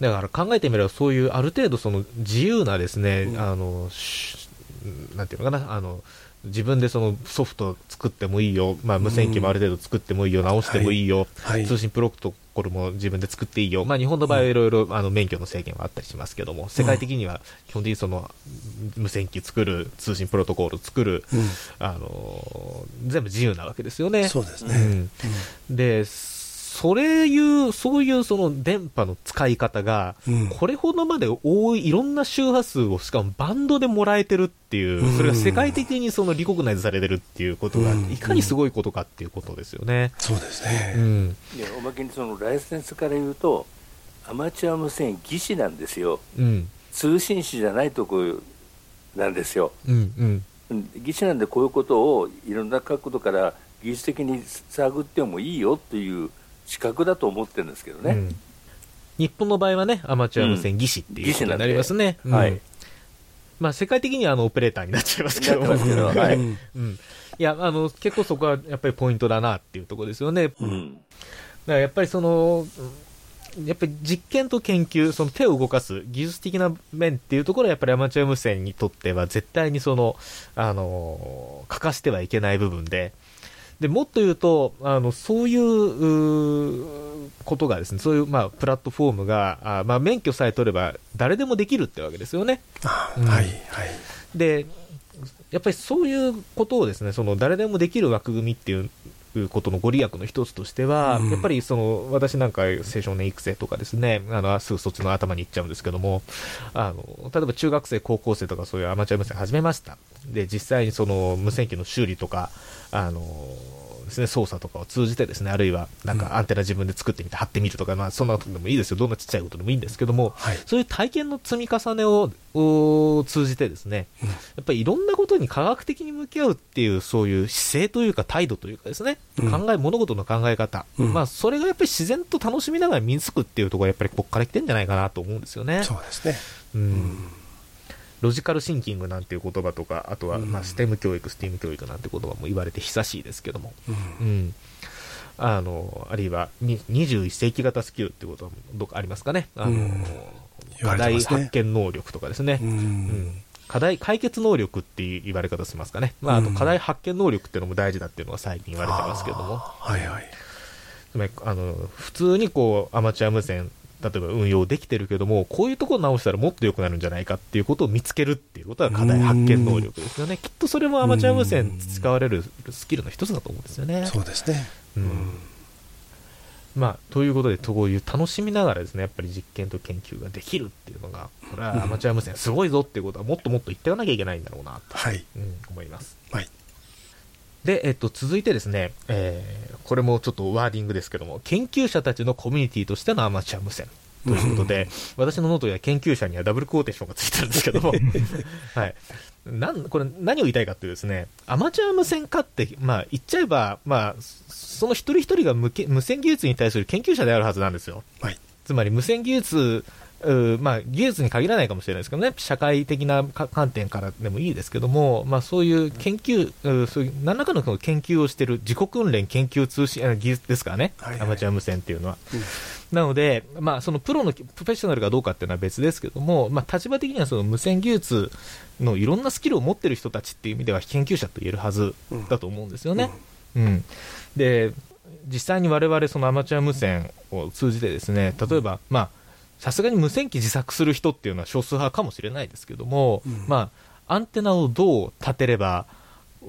だから考えてみれば、そういうある程度その自由なですね、あのしなんていうのかな、あの自分でそのソフト作ってもいいよ、まあ、無線機もある程度作ってもいいよ、直してもいいよ、はい。通信プロトこれも自分で作っていいよ、まあ、日本の場合はいろいろあの免許の制限はあったりしますけども、世界的には基本的にその無線機作る、通信プロトコル作る、うんあの全部自由なわけですよね。そうですねうんで、それいう、そういうその電波の使い方が、うんこれほどまで多い、いろんな周波数をしかもバンドでもらえてるっていう、うんそれが世界的にそのリコグナイズされてるっていうことが、うんいかにすごいことかっていうことですよね。そうですね。うん。でおまけにそのライセンスから言うとアマチュア無線技師なんですようん。通信士じゃないとこなんですようん。うん。うん技師なんでこういうことをいろんな角度から技術的に探ってもいいよっていう資格だと思ってるんですけどね、うん。日本の場合はね、アマチュア無線技師っていうことになりますね。はい。まあ、世界的にはあのオペレーターになっちゃいますけど。[laughs] はい。うん。うんいや、あの、結構そこはやっぱりポイントだなっていうところですよね。うん。だからやっぱりその、やっぱり実験と研究、その手を動かす技術的な面っていうところはやっぱりアマチュア無線にとっては絶対にその、あの、欠かしてはいけない部分で、で、もっと言うと、あの、そういうことがですね、そういう、まあ、プラットフォームが、あまあ、免許さえ取れば誰でもできるってわけですよね。うんはい、はい。で、やっぱりそういうことをですね、その誰でもできる枠組みっていうことのご利益の一つとしては、うんやっぱりその私なんか青少年育成とかですね、あのすぐそっちの頭に行っちゃうんですけども、あの例えば中学生、高校生とかそういうアマチュア無線始めました。で、実際にその無線機の修理とか、あのですね、操作とかを通じてですね、あるいはなんかアンテナ自分で作ってみて貼ってみるとか、まあそんなことでもいいですよ。どんなちっちゃいことでもいいんですけども、そういう体験の積み重ねをを通じてですね、やっぱりいろんなことに科学的に向き合うっていう、そういう姿勢というか態度というかですね、うん。考え、物事の考え方、うん。まあそれがやっぱり自然と楽しみながら身につくっていうところがやっぱりここから来てんじゃないかなと思うんですよね。そうですね。うんロジカルシンキングなんていう言葉とか、あとは、まあ、ステム教育、スティーム教育なんて言葉も言われて久しいですけども、うん。あの、あるいは、に21世紀型スキルってことはどありますかね。あの、課題発見能力とかですね。うんうん課題解決能力っていう言われ方しますかね。まあ、あと課題発見能力っていうのも大事だっていうのが最近言われてますけども。はいはい。つまり、あの、普通にこう、アマチュア無線、例えば運用できてるけども、こういうところ直したらもっと良くなるんじゃないかっていうことを見つけるっていうことが課題発見能力ですよね。きっとそれもアマチュア無線使われるスキルの一つだと思うんですよね。そうですね。うんまあ、ということで、こういう楽しみながらですね、やっぱり実験と研究ができるっていうのが、これはアマチュア無線すごいぞっていうことはもっともっと言っていかなきゃいけないんだろうなと、はい。うん思います。はい。で、えっと、続いてですね、えーこれもちょっとワーディングですけども、研究者たちのコミュニティとしてのアマチュア無線。ということで、私のノートには研究者にはダブルクォーテーションがついてるんですけども、[laughs] はい。なん、これ何を言いたいかっていうとですね、アマチュア無線家って、まあ言っちゃえば、まあ、その一人一人が無け無線技術に対する研究者であるはずなんですよ。はい。つまり無線技術、うまあ、技術に限らないかもしれないですけどね、社会的なか観点からでもいいですけども、まあ、そういう研究、うそういう何らかの研究をしている自己訓練研究通信あ技術ですからね、アマチュア無線っていうのは。なので、まあ、そのプロのプロフェッショナルかどうかっていうのは別ですけども、まあ、立場的にはその無線技術のいろんなスキルを持ってる人たちっていう意味では研究者と言えるはずだと思うんですよね。うん。で実際に我々そのアマチュア無線を通じてですね例えば、まあ、さすがに無線機自作する人っていうのは少数派かもしれないですけども、まあ、アンテナをどう立てれば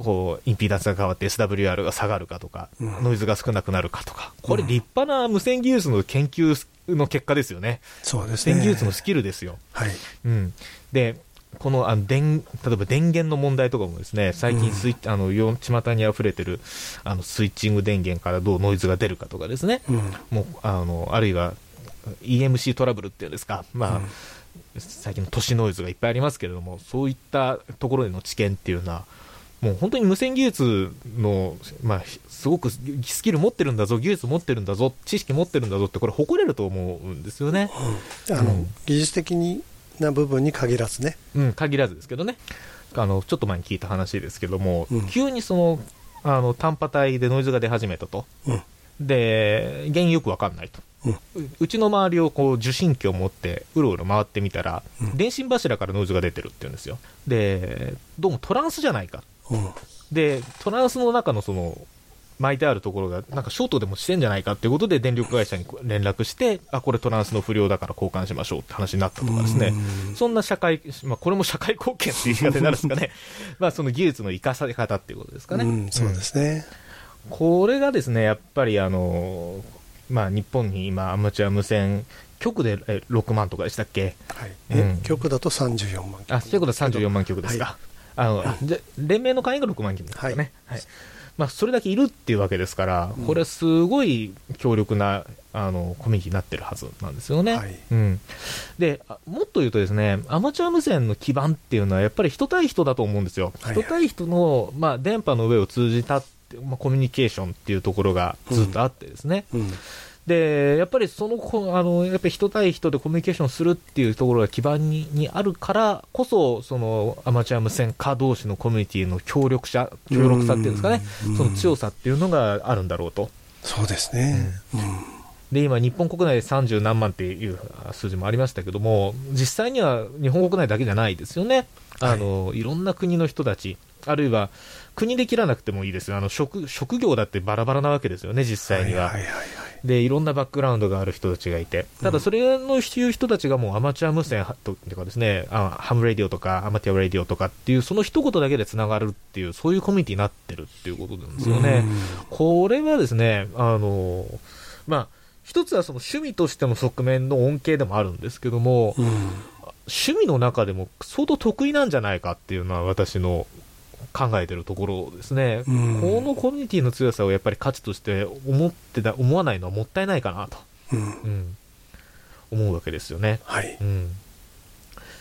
こうインピーダンスが変わって SWR が下がるかとか、ノイズが少なくなるかとか、これ、立派な無線技術の研究の結果ですよね、そうですね。無線技術のスキルですよ。はい。うん、でこのあの電例えば電源の問題とかもですね最近スイッチ、あのよ巷に溢れてるあのスイッチング電源からどうノイズが出るかとかですね、もうあのあるいは EMC トラブルっていうんですか、まあ最近の都市ノイズがいっぱいありますけれどもそういったところでの知見っていうのはもう本当に無線技術の、まあ、すごくスキル持ってるんだぞ技術持ってるんだぞ知識持ってるんだぞってこれ誇れると思うんですよね。あの技術的にな部分に限らずね、うん、限らずですけどね。あのちょっと前に聞いた話ですけども、急にそのあの単波帯でノイズが出始めたと、で原因よく分かんないと、ううちの周りをこう受信機を持ってうろうろ回ってみたら、電信柱からノイズが出てるって言うん。ですよでどうもトランスじゃないか、でトランスの中のその巻いてあるところがなん。かショートでもしてん。じゃないかっていうことで電力会社に連絡してあこれトランスの不良だから交換しましょうって話になったとかですねそん。な社会、まあ、これも社会貢献っていう言い方になるん。ですかねまあその技術の生かされ方っていうことですかね、そうですね、これがですねやっぱりあの、まあ、日本に今アマチュア無線局でえ6万とかでしたっけ、え局だと34万あ局だと34万局ですか、あのじゃ連盟の会員が6万局ですかね、はい。まあ、それだけいるっていうわけですから、これはすごい強力なあのコミュニティになってるはずなんですよね。うん、であもっと言うとですねアマチュア無線の基盤っていうのはやっぱり人対人だと思うんですよ。人対人の、まあ、電波の上を通じたって、まあ、コミュニケーションっていうところがずっとあってですね。でやっぱりそのこあのやっぱり人対人でコミュニケーションするっていうところが基盤ににあるからこそそのアマチュア無線化同士のコミュニティの協力者協力さっていうんですかね。その強さっていうのがあるんだろうと。そうですね、で今、日本国内で30何万っていう数字もありましたけども、実際には日本国内だけじゃないですよね、あのいろんな国の人たち、あるいは国で切らなくてもいいですよ。あの職、職業だってバラバラなわけですよね、実際には。でいろんなバックグラウンドがある人たちがいて、ただそれのいう人たちがもうアマチュア無線というかですね、あハムレディオとかアマティアラディオとかっていう、その一言だけでつながるっていう、そういうコミュニティになってるっていうことなんですよね。これはですね、あの、まあ、一つはその趣味としての側面の恩恵でもあるんですけども、趣味の中でも相当得意なんじゃないかっていうのは私の考えてるところですね、うん。このコミュニティの強さをやっぱり価値として思ってた思わないのはもったいないかなと、うん。思うわけですよね。うん。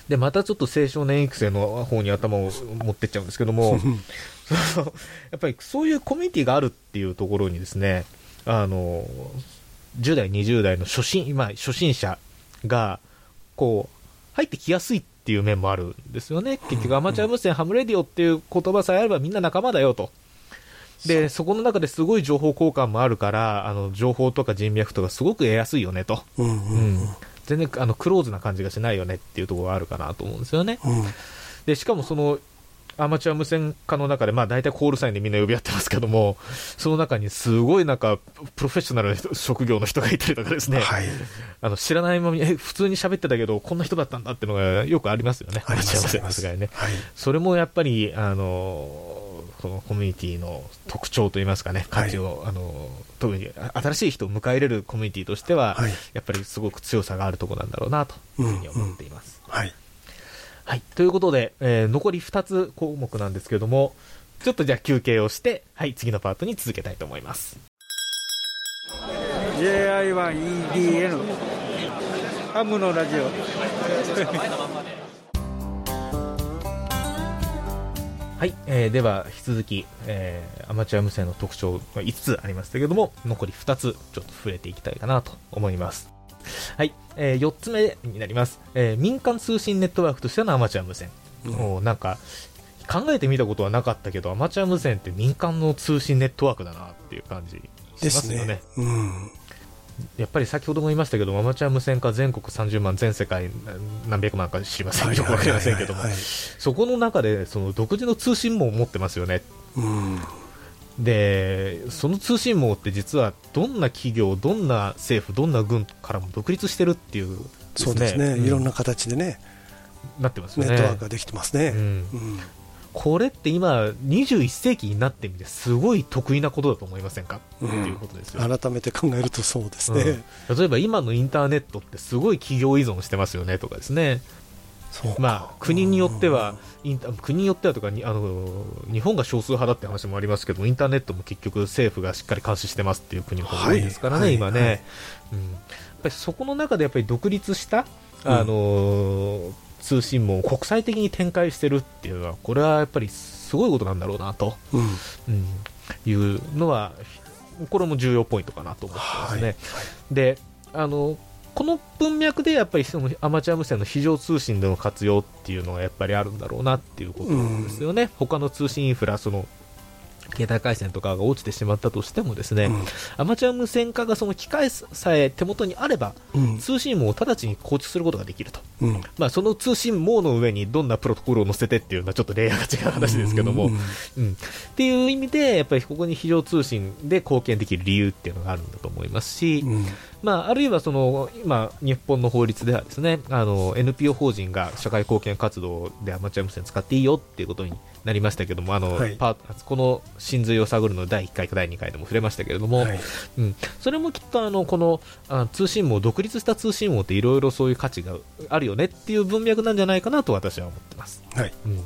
でまたちょっと青少年育成の方に頭を持ってっちゃうんですけども [laughs] やっぱりそういうコミュニティがあるっていうところにですねあの10代、20代の初心,、まあ、初心者がこう入ってきやすいっていう面もあるんですよね、結局、アマチュア無線ハムレディオっていう言葉さえあればみんな仲間だよと。でそこの中ですごい情報交換もあるからあの情報とか人脈とかすごく得やすいよねと、うん全然あのクローズな感じがしないよねっていうところがあるかなと思うんですよね。でしかもそのアマチュア無線化の中で、まあ、大体コールサインでみんな呼び合ってますけども、その中にすごいなんか、プロフェッショナルな人職業の人がいたりとかですね、あの知らないままに、え、普通に喋ってたけど、こんな人だったんだっていうのがよくありますよね、アマチュア無線さすがにね。それもやっぱり、あのこのコミュニティの特徴といいますかね、価値を、あの特に新しい人を迎え入れるコミュニティとしては、やっぱりすごく強さがあるところなんだろうなというふうに思っています。はいはい、ということで、えー残り2つ項目なんですけども、ちょっとじゃあ休憩をして、はい、次のパートに続けたいと思います。JI1EDN ハムのラジオ。[laughs] はい、えーでは引き続き、えーアマチュア無線の特徴が5つありましたけども残り2つちょっと触れていきたいかなと思いますはい、え4つ目になります、えー民間通信ネットワークとしてのアマチュア無線、もうなんか考えてみたことはなかったけどアマチュア無線って民間の通信ネットワークだなっていう感じしますよね。ね。うん。やっぱり先ほども言いましたけどアマチュア無線化全国30万全世界何百万か知りませんはいよくわかりませんけどもそこの中でその独自の通信網を持ってますよね。うんでその通信網って実はどんな企業、どんな政府、どんな軍からも独立してるっていう、そうですね、いろんな形でね、なってますよね。ネットワークができてますね。うん。これって今、21世紀になってみて、すごい得意なことだと思いませんか、っていうことですよ。改めて考えるとそうですね、うん、例えば今のインターネットってすごい企業依存してますよねとかですね。まあ、国によっては、インタ国によってはとかにあの、日本が少数派だって話もありますけど、インターネットも結局、政府がしっかり監視してますっていう国の方が多いですからね、はい、今ね、はい、うん、やっぱりそこの中でやっぱり独立した、あのー、通信網を国際的に展開してるっていうのは、これはやっぱりすごいことなんだろうなと、うん、うん、いうのは、これも重要ポイントかなと思ってますね。はい、であのこの文脈でやっぱりそのアマチュア無線の非常通信での活用っていうのがやっぱりあるんだろうなっていうことなんですよね、うん、他の通信インフラ、その携帯回線とかが落ちてしまったとしてもですね、うん、アマチュア無線化がその機械さえ手元にあれば、うん、通信網を直ちに構築することができると、うん、まあ、その通信網の上にどんなプロトコルを載せてっていうのはちょっとレイヤーが違う話ですけども、うん。っていう意味でやっぱりここに非常通信で貢献できる理由っていうのがあるんだと思いますし、まあ、あるいはその今、日本の法律ではですねあの NPO 法人が社会貢献活動でアマチュア無線使っていいよっていうことになりましたけども、あの、はい、パこの真髄を探るの第1回か第2回でも触れましたけれども、はい、うん、それもきっとあのこのあ通信網、独立した通信網っていろいろそういう価値があるよねっていう文脈なんじゃないかなと私は思ってます。はい、うん、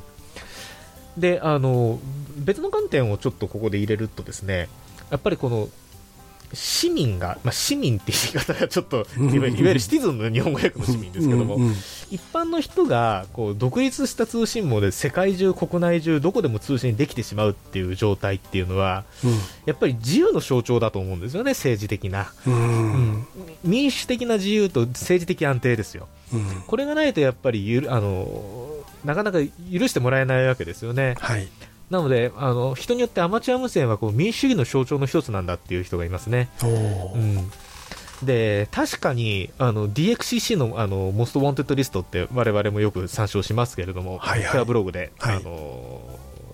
であの別の観点をちょっとここで入れるとですねやっぱりこの市民が、まあ、市民っていう言い方がちょっといわゆるシティズンの日本語訳の市民ですけども、一般の人がこう独立した通信網で世界中、国内中どこでも通信できてしまうっていう状態っていうのは、うん、やっぱり自由の象徴だと思うんですよね、政治的な、うん、民主的な自由と政治的安定ですよ、うん、これがないとやっぱりゆあのなかなか許してもらえないわけですよね。はいなのであの人によってアマチュア無線はこう民主主義の象徴の一つなんだっていう人がいますね。うん、で確かにあの DXCC のあの Most Wanted List って我々もよく参照しますけれども、はいはい、ブログで、はい、あの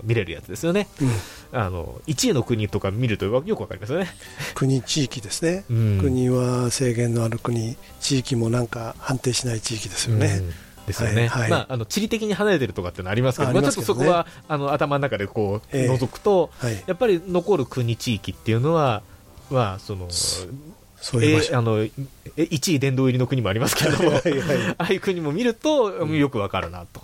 見れるやつですよね、うん、あの1位の国とか見るとよくわかりますよね。国、地域ですね、うん、国は制限のある国、地域もなんか安定しない地域ですよね。うんですよね、はいはい、まあ、あの地理的に離れてるとかっていうのはありますけど、まあ、ちょっとそこはあの頭の中でこう覗くと、えーはい、やっぱり残る国、地域っていうのは、まあ、そのそういう、えー、あの1位殿堂入りの国もありますけれども、[laughs] はいはい、ああいう国も見ると、よくわかるなと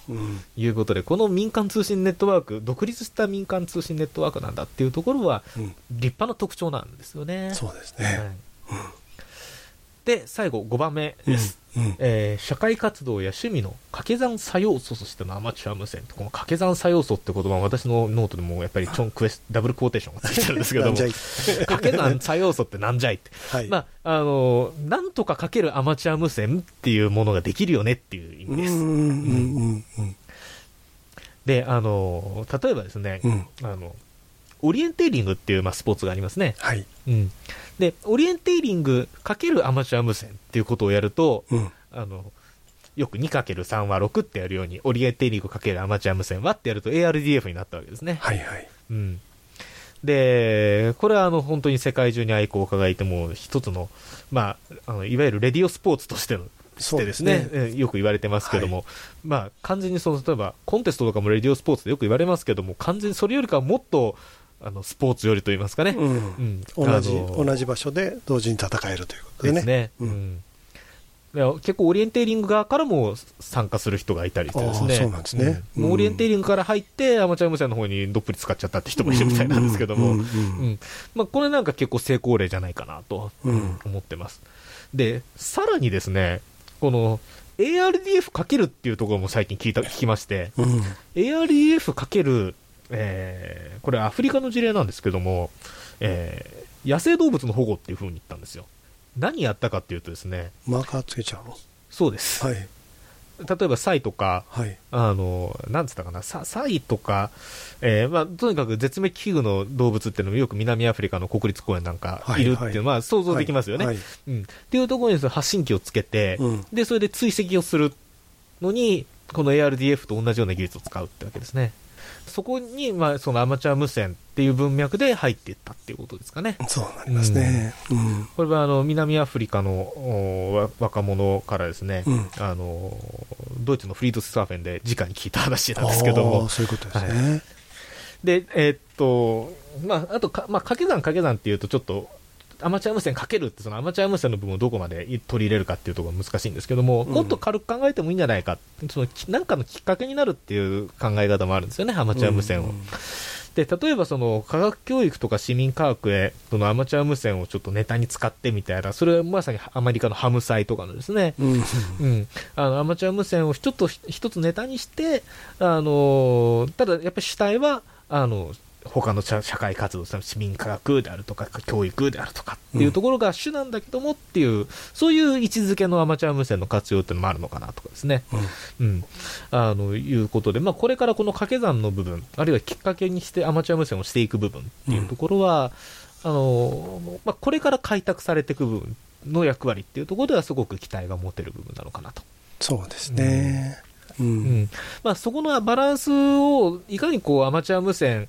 いうことで、この民間通信ネットワーク、独立した民間通信ネットワークなんだっていうところは、立派な特徴なんですよね。そうですね、はい。で最後5番目です、うんうん、えー、社会活動や趣味の掛け算作用素としてのアマチュア無線この掛け算作用素って言葉は私のノートでもやっぱりチョンクエス [laughs] ダブルクォーテーションがついてるんですけども掛け算作用素ってなんじゃいって、はい、まああのなんとかかけるアマチュア無線っていうものができるよねっていう意味です。であの例えばですね、うん、あのオリエンテーリングっていう、まあ、スポーツがありますね。はい。うん。で、オリエンテーリングかけるアマチュア無線っていうことをやると、うん、あの、よく 2×3 は6ってやるように、オリエンテーリングかけるアマチュア無線はってやると ARDF になったわけですね。はいはい。うん。で、これはあの本当に世界中に愛好家がいても、一つの、まあ、あのいわゆるレディオスポーツとしてのしてですね、すねよく言われてますけども、はい、まあ、完全にその、例えば、コンテストとかもレディオスポーツでよく言われますけども、完全にそれよりかはもっと、あのスポーツよりと言いますかね、うん、うん、同じ同じ場所で同時に戦えるということでね。ですね。うん。結構オリエンテーリング側からも参加する人がいたりしてですね、そうなんですね、うん、オリエンテーリングから入って、アマチュア無線の方にどっぷり使っちゃったって人もいるみたいなんですけども、これなんか結構成功例じゃないかなと思ってます。で、さらにですね、この ARDF かけるっていうところも最近聞いた聞きまして、うん、ARDF かけるえー、これアフリカの事例なんですけども、えー、野生動物の保護っていうふうに言ったんですよ。何やったかっていうとですね。マーカーつけちゃうの？そうです。はい。例えばサイとか、はい、あの、なんつったかな、ササイとか、えー、まあ、とにかく絶滅危惧の動物っていうのもよく南アフリカの国立公園なんかいるっていう、はいはい、まあ想像できますよね。はいはい、うん。っていうところに発信機をつけて、うん、で、それで追跡をするのに、この ARDF と同じような技術を使うってわけですね。そこに、まあ、そのアマチュア無線っていう文脈で入っていったっていうことですかね。そうなりますね。うん、これはあの南アフリカの若者からですね、うん、あのドイツのフリードスターフェンで直に聞いた話なんですけども。そういうことですね。はい、で、えー、っと、まあ、あとか、まあ、掛け算掛け算っていうとちょっとアマチュア無線かけるって、そのアマチュア無線の部分をどこまで取り入れるかっていうところが難しいんですけども、もっと軽く考えてもいいんじゃないか、そのなんかのきっかけになるっていう考え方もあるんですよね、アマチュア無線を。で例えばその科学教育とか市民科学へそのアマチュア無線をちょっとネタに使ってみたいな、それはまさにアメリカのハムサイとかのですね、うん、うん、あのアマチュア無線をちょっと一つネタにして、あのただやっぱり主体はあの他の社会活動、市民科学であるとか、教育であるとかっていうところが主なんだけどもっていう、うん、そういう位置づけのアマチュア無線の活用っていうのもあるのかなとかですね。うん。うん、あの、いうことで、まあ、これからこの掛け算の部分、あるいはきっかけにしてアマチュア無線をしていく部分っていうところは、うん、あの、まあ、これから開拓されていく部分の役割っていうところではすごく期待が持てる部分なのかなと。そうですね。うん、うん、まあ、そこのバランスをいかにこうアマチュア無線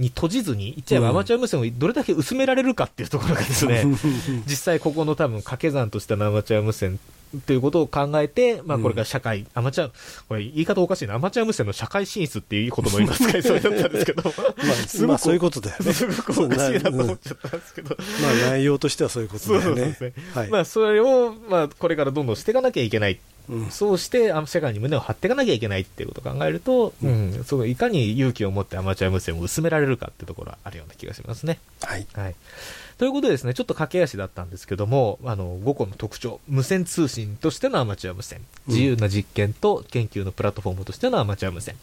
に閉じずに、言っちゃえばアマチュア無線をどれだけ薄められるかっていうところがですね、[laughs] 実際ここの多分掛け算としてのアマチュア無線ということを考えて、まあ、これから社会、うん、アマチュア、これ言い方おかしいな、アマチュア無線の社会進出っていうことも今使いそうだったんですけど、[laughs] まあ、すまあ、そういうことだよね。[laughs] すごくおかしいなと思っちゃったんですけど。まあ、内容としてはそういうことだよね。そうですね。はい、まあ、それを、まあ、これからどんどんしていかなきゃいけないそうして世界に胸を張っていかなきゃいけないっていうことを考えると、うん、そのいかに勇気を持ってアマチュア無線を薄められるかっていうところはあるような気がしますね。はい。はい。ということでですね、ちょっと駆け足だったんですけども、あの、5個の特徴、無線通信としてのアマチュア無線、自由な実験と研究のプラットフォームとしてのアマチュア無線、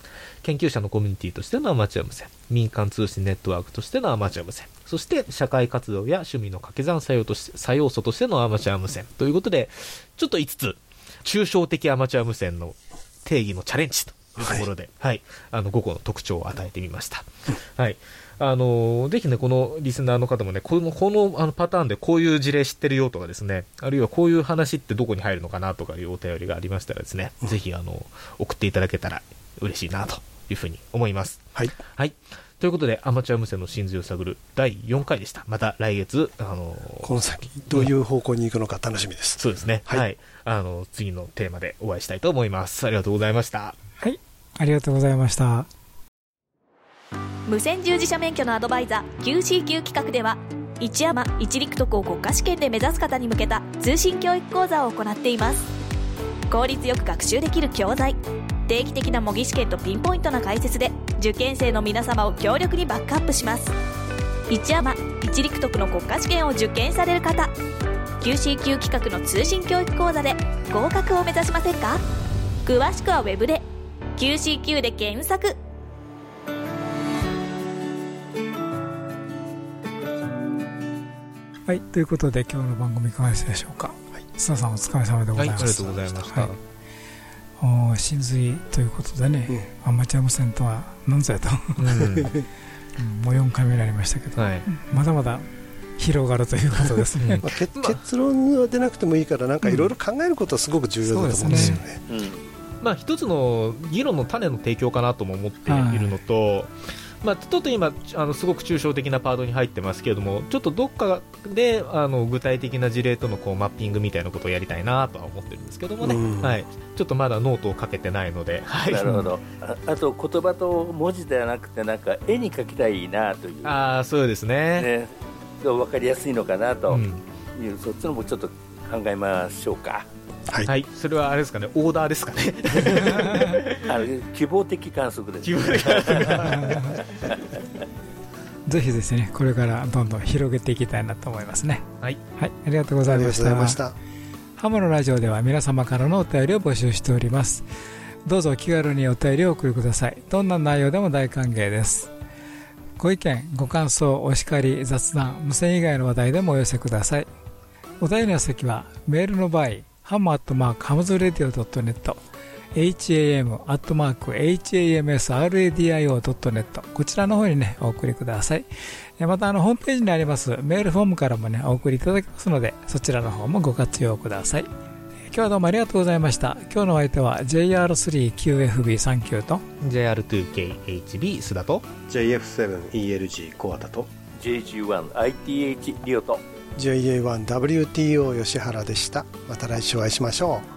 研究者のコミュニティとしてのアマチュア無線、民間通信ネットワークとしてのアマチュア無線、そして社会活動や趣味の掛け算作用として作用素としてのアマチュア無線。ということで、ちょっと5つ抽象的アマチュア無線の定義のチャレンジというところで、はい、はい、あの5個の特徴を与えてみました。はい。あのぜひね、このリスナーの方もね、このこのあのパターンでこういう事例知ってるよとかですね、あるいはこういう話ってどこに入るのかなとかいうお便りがありましたらですね、ぜひあの送っていただけたら嬉しいなというふうに思います。はい。はい。ということで、アマチュア無線の真髄を探る第4回でした。また来月、あのー、この先、どういう方向に行くのか楽しみです。そうですね。はい、はい。あの、次のテーマでお会いしたいと思います。ありがとうございました。はい。ありがとうございました。無線従事者免許のアドバイザー QCQ 企画では、一山一陸徳を国家試験で目指す方に向けた通信教育講座を行っています。効率よく学習できる教材定期的な模擬試験とピンポイントな解説で受験生の皆様を強力にバックアップします。一山一陸徳の国家試験を受験される方。QCQ 企画の通信教育講座で合格を目指しませんか？詳しくは web で QCQ で検索。はいということで今日の番組いかがでしたでしょうか、はい、須田さんお疲れ様でございました、はい、ありがとうございました、はい真髄ということでね、うん、アマチュア無線とは何ぞやと、うん、[laughs] もう4回目になりましたけど、はい、まだまだ広がるということですね、まあ、結論は出なくてもいいからなんかいろいろ考えることはすごく重要だと思うんですよね。まあ、一つの議論の種の提供かなとも思っているのと、はいまあ、ちょっと今あのすごく抽象的なパートに入ってますけれどもちょっとどっかであの具体的な事例とのこうマッピングみたいなことをやりたいなとは思ってるんですけどもね、はい、ちょっとまだノートをかけてないので、はい、なるほど。ああと言葉と文字ではなくてなんか絵に描きたいなという。あそうですね。ね。分かりやすいのかなと。いう、うん、そっちのもちょっと考えましょうか。はい、はい、それはあれですかね、オーダーですかね。[laughs] あ希望的観測です。希望的観測。ぜひですね、これからどんどん広げていきたいなと思いますね。はい。はい、ありがとうございました。ハモのラジオでは皆様からのお便りを募集しております。どうぞ気軽にお便りをお送りください。どんな内容でも大歓迎です。ご意見、ご感想、お叱り、雑談、無線以外の話題でもお寄せください。お便りの宛先はメールの場合、ハムアットマークハムズレディオ .net ham アットマーク hamsradio.net こちらの方にね、お送りください。また、あの、ホームページにありますメールフォームからもね、お送りいただけますので、そちらの方もご活用ください。今日はどうもありがとうございました今日のお相手は JR3QFB39 と JR2KHB 須田と JF7ELG 小畑と JG1ITH リオと JA1WTO 吉原でしたまた来週お会いしましょう